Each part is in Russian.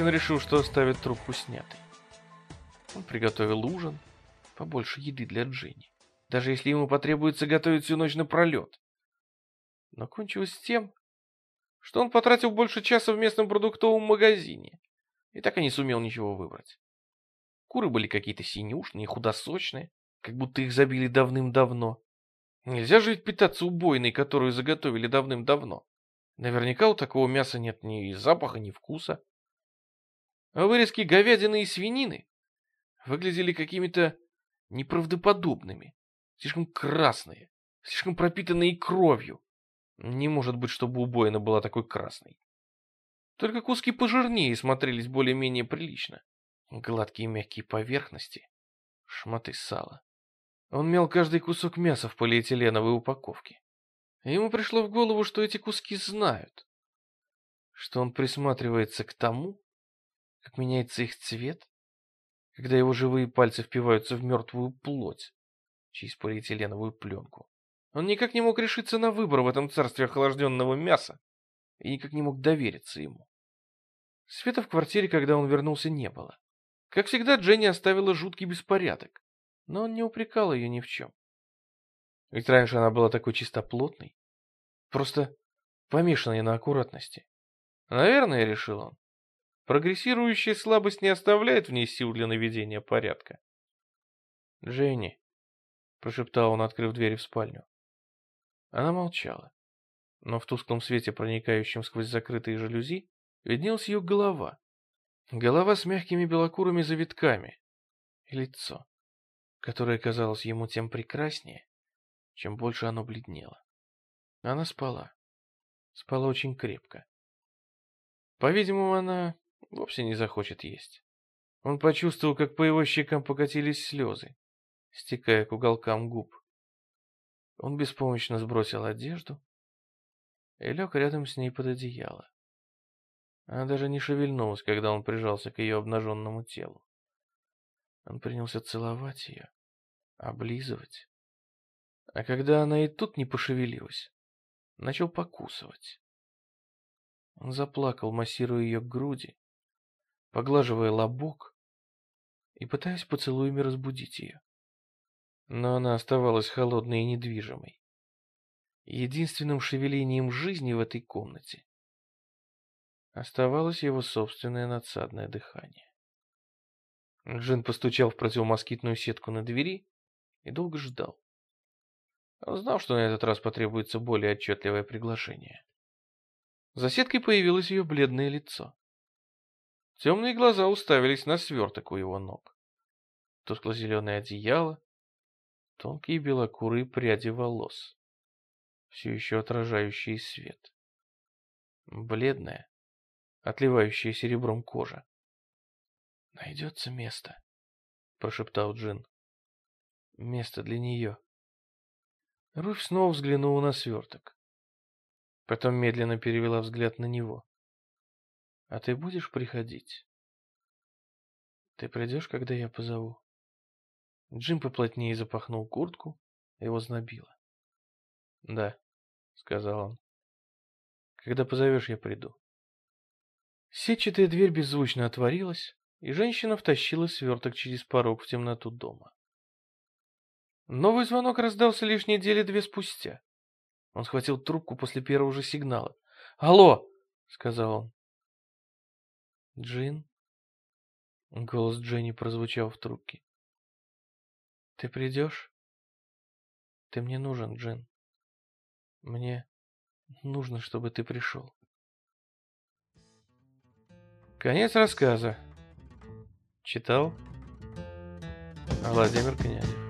он решил, что оставит трубку снятой. Он приготовил ужин, побольше еды для Дженни, даже если ему потребуется готовить всю ночь напролет. Но кончилось тем, что он потратил больше часа в местном продуктовом магазине и так и не сумел ничего выбрать. Куры были какие-то синюшные, худосочные, как будто их забили давным-давно. Нельзя же ведь питаться убойной, которую заготовили давным-давно. Наверняка у такого мяса нет ни запаха, ни вкуса. А вырезки говядины и свинины выглядели какими-то неправдоподобными, слишком красные, слишком пропитанные кровью. Не может быть, чтобы убоина была такой красной. Только куски пожирнее смотрелись более-менее прилично. Гладкие мягкие поверхности, шматы сала. Он мял каждый кусок мяса в полиэтиленовой упаковке. Ему пришло в голову, что эти куски знают, что он присматривается к тому, как меняется их цвет, когда его живые пальцы впиваются в мертвую плоть через полиэтиленовую пленку. Он никак не мог решиться на выбор в этом царстве охлажденного мяса и никак не мог довериться ему. Света в квартире, когда он вернулся, не было. Как всегда, Дженни оставила жуткий беспорядок, но он не упрекал ее ни в чем. Ведь раньше она была такой чистоплотной, просто помешанной на аккуратности. Наверное, решил он, Прогрессирующая слабость не оставляет в ней сил для наведения порядка. «Дженни», — прошептал он, открыв дверь в спальню. Она молчала, но в тусклом свете, проникающем сквозь закрытые жалюзи, виднелась ее голова. Голова с мягкими белокурыми завитками и лицо, которое казалось ему тем прекраснее, чем больше оно бледнело. Она спала. Спала очень крепко. По-видимому, она вовсе не захочет есть. Он почувствовал, как по его щекам покатились слезы, стекая к уголкам губ. Он беспомощно сбросил одежду и лег рядом с ней под одеяло. Она даже не шевельнулась, когда он прижался к ее обнаженному телу. Он принялся целовать ее, облизывать. А когда она и тут не пошевелилась, начал покусывать. Он заплакал, массируя ее груди, поглаживая лобок и пытаясь поцелуями разбудить ее. Но она оставалась холодной и недвижимой. Единственным шевелением жизни в этой комнате оставалось его собственное надсадное дыхание. Джин постучал в противомоскитную сетку на двери и долго ждал. Он знал, что на этот раз потребуется более отчетливое приглашение. За сеткой появилось ее бледное лицо. Темные глаза уставились на сверток у его ног. Тускло-зеленое одеяло, тонкие белокурые пряди волос, все еще отражающие свет. Бледная, отливающая серебром кожа. «Найдется место», — прошептал Джин. «Место для нее». Руфь снова взглянула на сверток. Потом медленно перевела взгляд на него. А ты будешь приходить? Ты придешь, когда я позову? Джим поплотнее запахнул куртку, его знобило. Да, сказал он. Когда позовешь, я приду. Сетчатая дверь беззвучно отворилась, и женщина втащила сверток через порог в темноту дома. Новый звонок раздался лишь недели две спустя. Он схватил трубку после первого же сигнала. «Алло!» — сказал он. Джин? Голос Дженни прозвучал в трубке. Ты придешь? Ты мне нужен, Джин. Мне нужно, чтобы ты пришел. Конец рассказа. Читал Владимир Князев.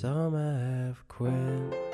Some have quit.